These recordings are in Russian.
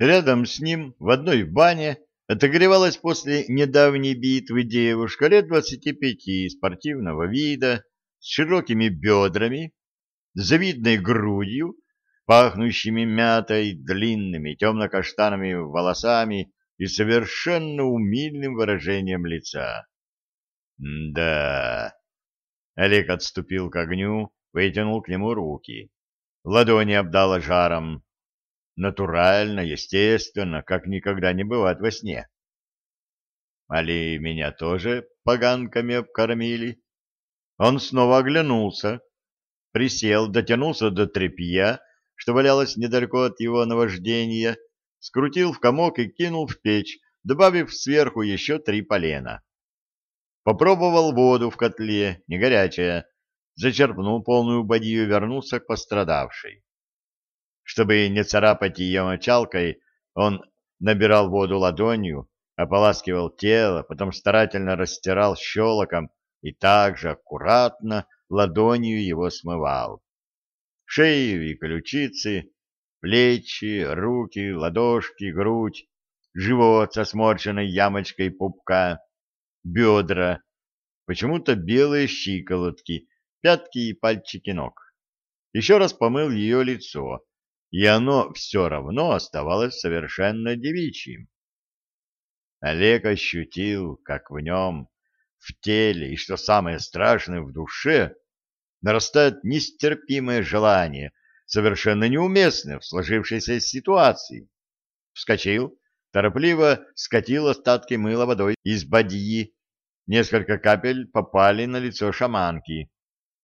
Рядом с ним, в одной бане, отогревалась после недавней битвы девушка лет двадцати пяти, спортивного вида, с широкими бедрами, завидной грудью, пахнущими мятой, длинными темно-каштанными волосами и совершенно умильным выражением лица. «Да...» Олег отступил к огню, вытянул к нему руки. Ладони обдало жаром. Натурально, естественно, как никогда не бывает во сне. Али меня тоже поганками обкормили? Он снова оглянулся, присел, дотянулся до тряпья, что валялось недалеко от его наваждения, скрутил в комок и кинул в печь, добавив сверху еще три полена. Попробовал воду в котле, не горячая, зачерпнул полную бадью и вернулся к пострадавшей. Чтобы не царапать ее мочалкой, он набирал воду ладонью, ополаскивал тело, потом старательно растирал щелоком и также аккуратно ладонью его смывал. Шею и ключицы, плечи, руки, ладошки, грудь, живот со сморщенной ямочкой пупка, бедра, почему-то белые щиколотки, пятки и пальчики ног. Еще раз помыл ее лицо, и оно все равно оставалось совершенно девичьим. Олег ощутил, как в нем, в теле и, что самое страшное, в душе, нарастает нестерпимое желание, совершенно неуместное в сложившейся ситуации. Вскочил, торопливо скатил остатки мыла водой из бадьи. Несколько капель попали на лицо шаманки.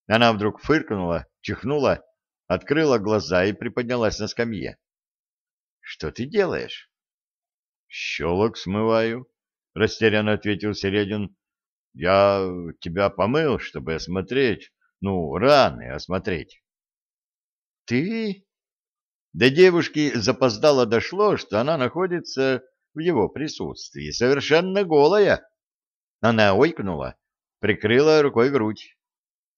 Она вдруг фыркнула, чихнула, открыла глаза и приподнялась на скамье. — Что ты делаешь? — Щелок смываю, — растерянно ответил Середин. — Я тебя помыл, чтобы осмотреть, ну, раны осмотреть. — Ты? До девушки запоздало дошло, что она находится в его присутствии, совершенно голая. Она ойкнула, прикрыла рукой грудь.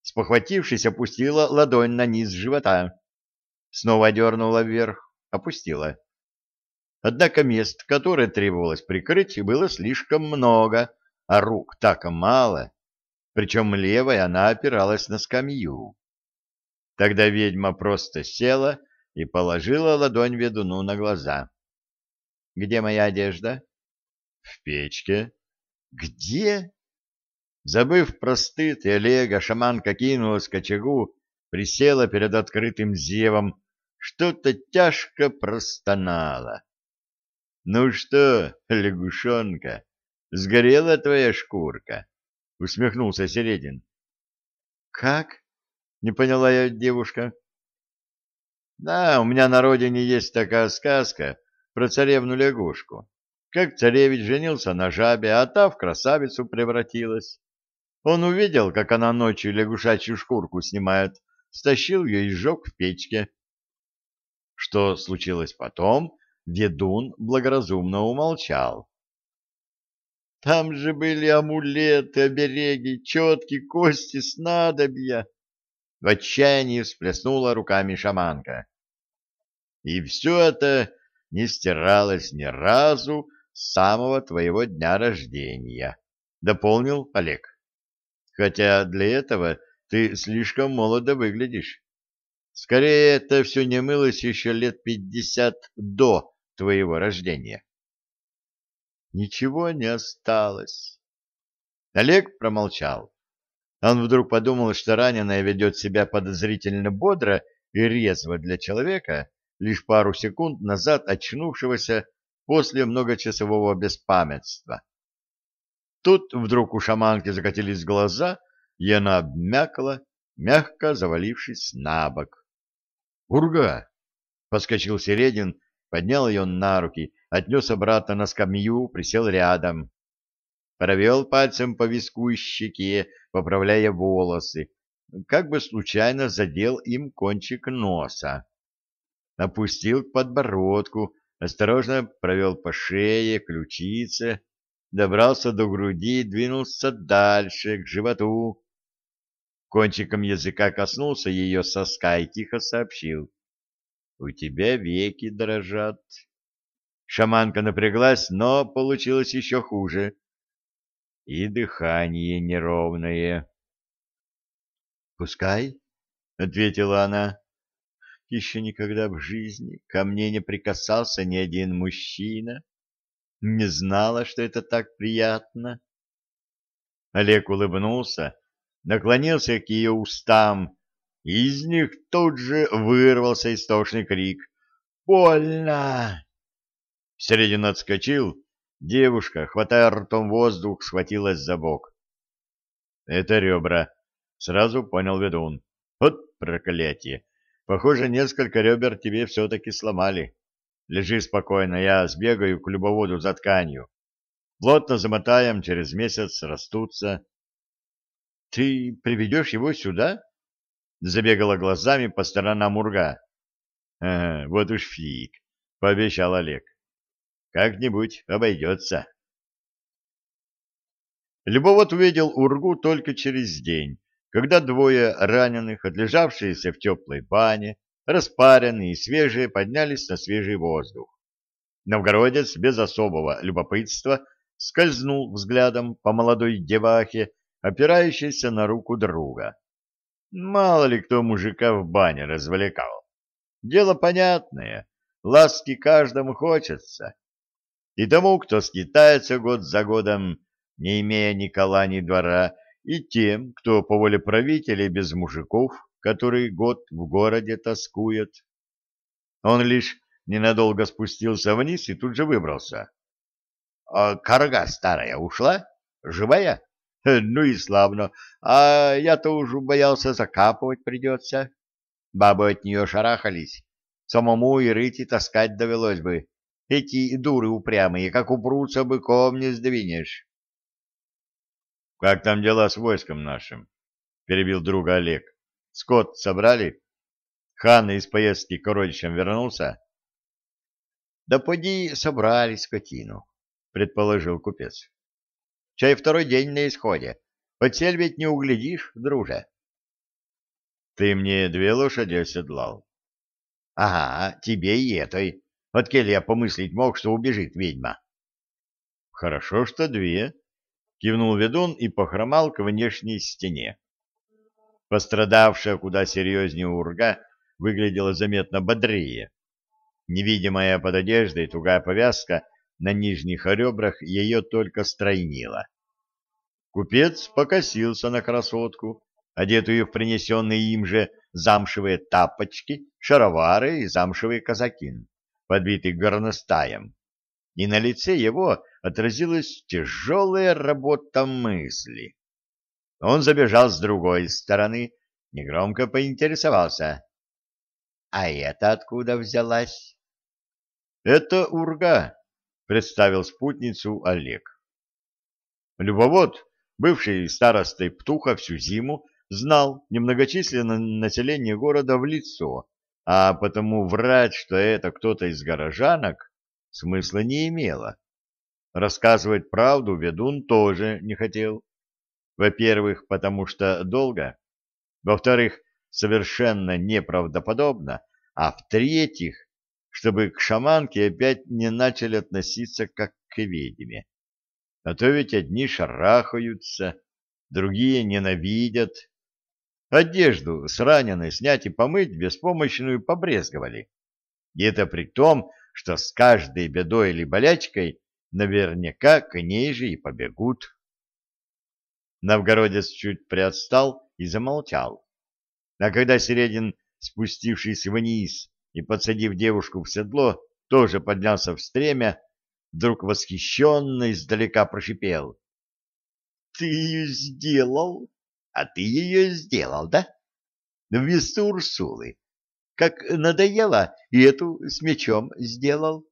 Спохватившись, опустила ладонь на низ живота. Снова дернула вверх, опустила. Однако мест, которые требовалось прикрыть, было слишком много, а рук так мало, причем левой она опиралась на скамью. Тогда ведьма просто села и положила ладонь ведуну на глаза. — Где моя одежда? — В печке. — Где? Забыв про стыд и Олега, шаманка кинулась к очагу, присела перед открытым зевом, что-то тяжко простонала. — Ну что, лягушонка, сгорела твоя шкурка? — усмехнулся Середин. — Как? — не поняла я девушка. Да, у меня на родине есть такая сказка про царевну-лягушку. Как царевич женился на жабе, а та в красавицу превратилась. Он увидел, как она ночью лягушачью шкурку снимает, стащил ее и сжег в печке. Что случилось потом, ведун благоразумно умолчал. Там же были амулеты, обереги, четки, кости, снадобья. В отчаянии всплеснула руками шаманка. И все это не стиралось ни разу с самого твоего дня рождения, — дополнил Олег. Хотя для этого ты слишком молодо выглядишь. Скорее, это все не мылось еще лет пятьдесят до твоего рождения. Ничего не осталось. Олег промолчал. Он вдруг подумал, что раненая ведет себя подозрительно бодро и резво для человека, лишь пару секунд назад очнувшегося после многочасового беспамятства. Тут вдруг у шаманки закатились глаза, и она обмякла, мягко завалившись на бок. «Урга!» — подскочил Середин, поднял ее на руки, отнес обратно на скамью, присел рядом провел пальцем по виску и щеке, поправляя волосы, как бы случайно задел им кончик носа. Опустил к подбородку, осторожно провел по шее, ключице, добрался до груди и двинулся дальше, к животу. Кончиком языка коснулся ее соска и тихо сообщил. — У тебя веки дрожат. Шаманка напряглась, но получилось еще хуже. И дыхание неровное. «Пускай», — ответила она. «Еще никогда в жизни ко мне не прикасался ни один мужчина. Не знала, что это так приятно». Олег улыбнулся, наклонился к ее устам, и из них тут же вырвался истошный крик. «Больно!» Середин отскочил, девушка, хватая ртом воздух, схватилась за бок. «Это ребра», — сразу понял ведун. «Вот проклятие! Похоже, несколько ребер тебе все-таки сломали. Лежи спокойно, я сбегаю к любоводу за тканью. Плотно замотаем, через месяц растутся. — Ты приведешь его сюда? — забегала глазами по сторонам урга. — вот уж фиг, — пообещал Олег. — Как-нибудь обойдется. Любовод увидел ургу только через день, когда двое раненых, отлежавшиеся в теплой бане, распаренные и свежие, поднялись на свежий воздух. Новгородец без особого любопытства скользнул взглядом по молодой девахе, опирающейся на руку друга. Мало ли кто мужика в бане развлекал. Дело понятное, ласки каждому хочется. И тому, кто скитается год за годом, не имея ни кола, ни двора, и тем, кто по воле правителя без мужиков, который год в городе тоскует. Он лишь ненадолго спустился вниз и тут же выбрался. А карга старая ушла? Живая? Ну и славно. А я-то уже боялся, закапывать придется. Бабы от нее шарахались. Самому и рыть, и таскать довелось бы. Эти дуры упрямые, как упрутся, быком не сдвинешь. — Как там дела с войском нашим? — перебил друга Олег. — Скот собрали? Хан из поездки к родичам вернулся? — Да поди собрали скотину предположил купец. Чай второй день на исходе. Подсель ведь не углядишь, друже. Ты мне две лошади оседлал. Ага, тебе и этой. От я помыслить мог, что убежит ведьма. Хорошо, что две. Кивнул ведун и похромал к внешней стене. Пострадавшая куда серьезнее урга выглядела заметно бодрее. Невидимая под одеждой тугая повязка — на нижних ребрах ее только стройнило. Купец покосился на красотку, одетую в принесенные им же замшевые тапочки, шаровары и замшевый казакин, подбитый горностаем. И на лице его отразилась тяжелая работа мысли. Он забежал с другой стороны, негромко поинтересовался. — А это откуда взялась? — Это урга, представил спутницу Олег. Любовод, бывший старостой Птуха всю зиму, знал немногочисленное население города в лицо, а потому врать, что это кто-то из горожанок, смысла не имело. Рассказывать правду ведун тоже не хотел. Во-первых, потому что долго. Во-вторых, совершенно неправдоподобно. А в-третьих, чтобы к шаманке опять не начали относиться как к ведьме. А то ведь одни шарахаются, другие ненавидят. Одежду с раненой снять и помыть беспомощную побрезговали. И это при том, что с каждой бедой или болячкой наверняка к ней же и побегут. Новгородец чуть приотстал и замолчал. А когда Середин, спустившись вниз, и, подсадив девушку в седло, тоже поднялся в стремя, вдруг восхищенно издалека прошипел. — Ты ее сделал? А ты ее сделал, да? Вместо Урсулы. Как надоело, и эту с мечом сделал.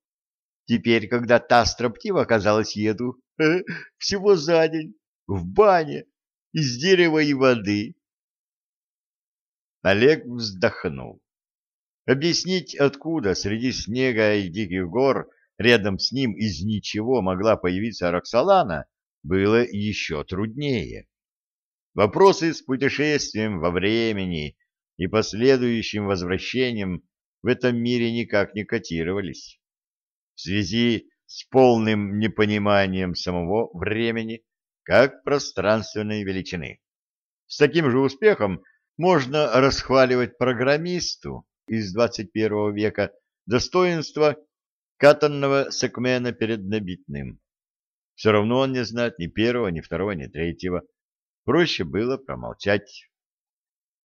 Теперь, когда та строптива оказалась, еду э, всего за день, в бане, из дерева и воды. Олег вздохнул. Объяснить, откуда среди снега и диких гор рядом с ним из ничего могла появиться Роксолана, было еще труднее. Вопросы с путешествием во времени и последующим возвращением в этом мире никак не котировались. в связи с полным непониманием самого времени как пространственной величины. С таким же успехом можно расхваливать программисту из 21 века достоинства катанного секмена перед набитным. Все равно он не знает ни первого, ни второго, ни третьего. Проще было промолчать.